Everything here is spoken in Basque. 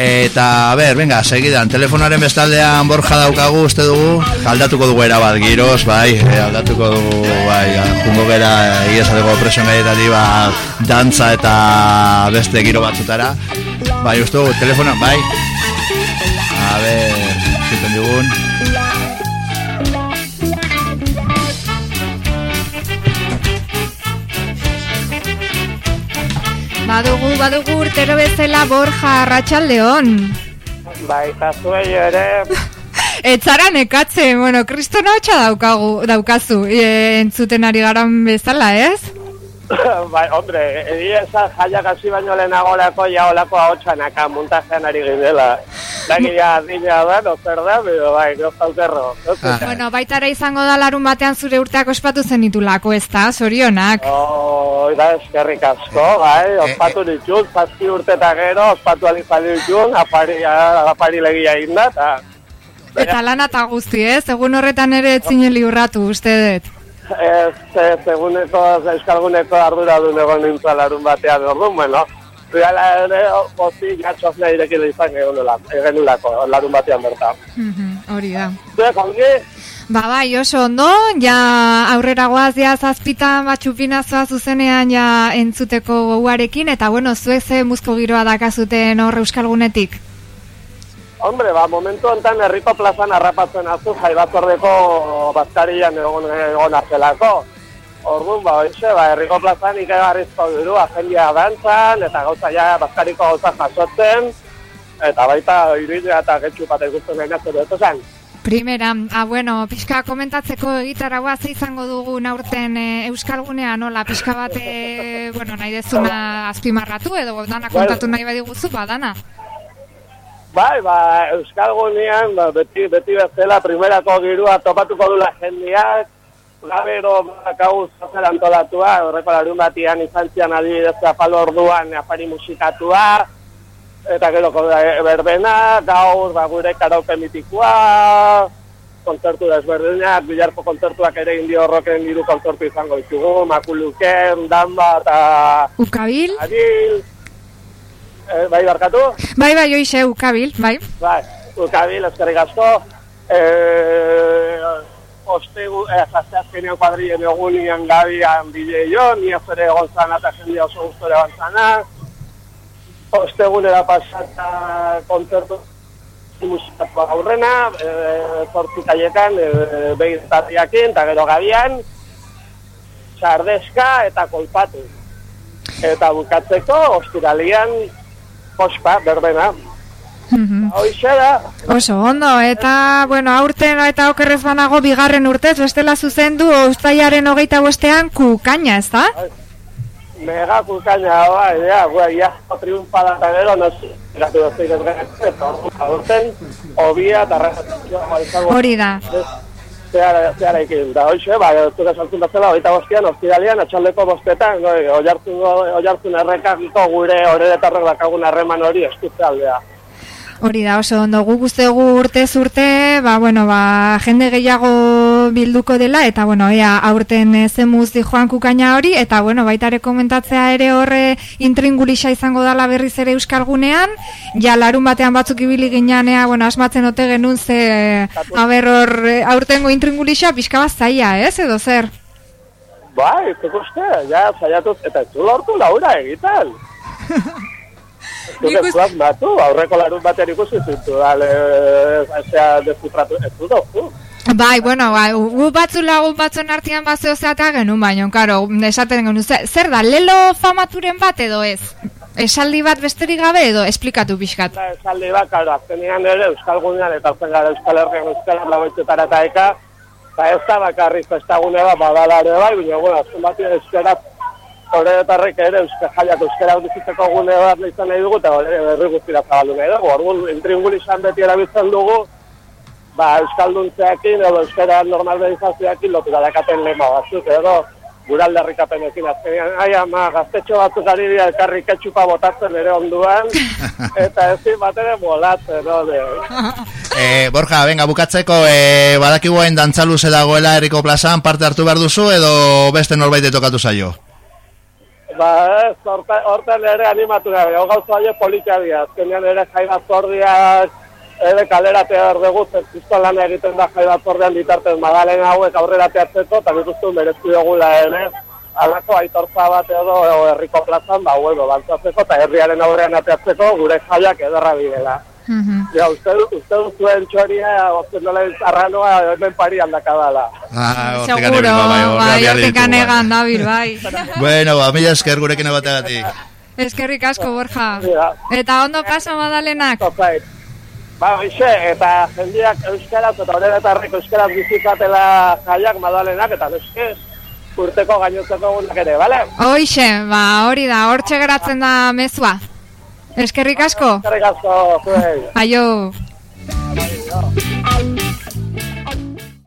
Eta, a ber, venga, segidan, telefonaren bestaldean borja daukagu, uste dugu, aldatuko dugu erabat, giroz, bai, e, aldatuko dugu, bai, jungo gera, iesateko presion gaietari, ba, dantza eta beste giro batzutara. Bai, uste dugu, telefonan, bai. A ber, zuten dugun. Badugu, badugu urtero bezala borja arratsaldeon. Bai, eta zuei ere... Etzara nekatze, bueno, kristo daukagu, daukazu, e, entzuten ari garan bezala, ez? bai, hombre, egia esan jaiak hasi baino lehenagorako ja olako ahotsanaka muntajean ari gindela. Dagi ja dina da, no zer da, pero bai, no zaukerro. Ah. Bueno, baitara izango da larun batean zure urteak ospatu zen itulako, ez da, sorionak. Oh, da, eskerrik asko, bai, eh, ospatu eh, ditut, zazki urte eta gero, ospatu alizali ditut, apari, apari legia inda, eta... Eta lan eta guzti, ez? Egun horretan ere etzineli urratu, uste dut ez, ez, eguneko, euskalguneko ardura du egon nintzen larun batean, orduan, bueno, Reala ere, ozi, gatxoz nahi irekile izan egenulako, larun batean berta. Hori da. Zuek, ongi? Ba, bai, oso ondo, ja aurrera goaz, ja zazpitan batxupinazoa zuzenean ja entzuteko goguarekin, eta bueno, zuek ze muzko giroa dakazuten hor euskalgunetik? Hombre, ba, momentu enten herriko plazan harrapatzen azu jaibatzordeko bazkarian egon, egon azelako. Orduan, ba, oixe, ba, herriko plazan ikegarrizko duru, agendia dantzan, eta gauza ja bazkariko gauza jasotzen, eta baita iruidea eta getxu bat egutzen nahi nazio dut esan. Primera, ah, bueno, pixka komentatzeko egitaragoa ze izango dugu aurten e, Euskalgunea, nola, pixka bat, e, bueno, nahi dezuna azpimarratu, edo dana kontatu nahi badiguzu, ba, dana. Bai, ba, Euskal Gunean, ba, beti, beti bezala, primerako girua topatuko dula jendiak, gabero bakau zozer antolatua, horreko larun batian izan zian adibidez apalo orduan apari musikatua, eta gero berbena, gaur ba, gure karaupe mitikoa, kontzertu desberdinak, bilarko kontzertuak ere indio horroken diru kontzertu izango ditugu, makuluken, danba eta... Ukabil? Adil, eh, bai barkatu? Bai, bai, oixe, ukabil, bai. Bai, ukabil, ezkerrik asko. Eh, oste, eh, zazte azkenean kuadrien egunian gabian bide jo, ni azere egon zana eta jendia oso gustore egon zana. Oste egunera pasata kontzertu musikatu aurrena, eh, zortzi kaiekan, eh, behin eta gero gabian, sardezka eta kolpatu. Eta bukatzeko, ostiralian, pospa, berbena. Mm Oso, ondo, eta, bueno, aurten eta okerrez banago bigarren urtez, bestela zuzendu, ustaiaren hogeita bostean, kukaina, ez da? Mega kukaina, bai, ja, bai, ja, triunfada eta gero, no gatu da zein eta aurten, obia, eta Hori da. Zehara ikin, da hoxe, ba, zure saltzen batzela, oita bostian, ospidalian, atxaldeko bostetan, oiartzun errekakiko gure horretarrek dakagun harreman hori eskutze aldea. Hori da, oso ondo, gu guztegu urte zurte, ba, bueno, ba, jende gehiago bilduko dela, eta, bueno, ea, aurten zemuz di joan kukaina hori, eta, bueno, baitare komentatzea ere horre intringulisa izango dala berriz ere euskalgunean, ja, larun batean batzuk ibili ginean, ea, bueno, asmatzen ote genuen ze, haber hor, aurtengo intringulisa pixka bat zaia, ez, edo zer? Bai, uste, ja, zaiatuz, eta ez du lortu laura egiten. Uste... Batu, aurreko larun batean ikusi zintu, dale, ezea desifratu, ez du. Bai, bueno, bai, gu batzu lagun batzuen artian bazeo zeatea genuen, baina, karo, esaten genuen, zer da, lelo famaturen bat edo ez? Esaldi bat besterik gabe edo esplikatu pixkat? Esaldi bat, karo, azkenean ere, Euskal Gunean, eta zen gara Euskal Herrian, Euskal Herrian, eta eka, eta ez da bakarrik festagune bat, badalare bai, baina, bueno, azken bat, euskaraz horretarrek ere euska jaiak euskara bizitzeko gune bat izan nahi dugu eta hori berri guztira zabaldu nahi dugu. Orduan, intringul izan beti erabiltzen dugu, ba, euskalduntzeakin edo euskara normalizazioakin lotu dakaten lema batzuk edo guralde harrikapenekin azkenean. Ai, ama, gaztetxo batzuk ari dira elkarri ketxupa botatzen ere onduan, eta ezin bat ere bolatzen, no, de... Eh, Borja, venga, bukatzeko, eh, badakiguen dantzaluze dagoela eriko plazan parte hartu behar duzu edo beste norbait tokatu zaio? Ba, ez, horta- hortan ere animatu gabe, hau gauza horiek politia dira, azkenean ere jai batzordiak, ere kaleratea behar dugu, zer justo lan egiten da jai batzordean bitartez magalen hauek aurrera teatzeko, eta nik uste mereztu dugula ere, alako aitortza bat edo herriko plazan, ba, bueno, bantzatzeko, eta herriaren aurrean ateatzeko gure jaiak ederra bidela. Mhm. Ja, uste, uste dut zuen txoria, ozten nola arranoa hemen pari aldakadala. Ah, hortik Seguro, bai, bai, behar hortik ditugu, bai. anegan dabil, bai. Bueno, ba, mila esker gurekin ebategatik. Eskerrik asko, Borja. Ja. Eta ondo paso madalenak. Tozait. Ba, hoxe, eta jendeak euskaraz eta horretarreko euskaraz bizikatela jaiak madalenak, eta noske, urteko gainotzeko egunak ere, bale? Hoixe, ba, hori da, hortxe geratzen da mezua. Eskerrik asko. Eskerrik asko, zuei. Aio.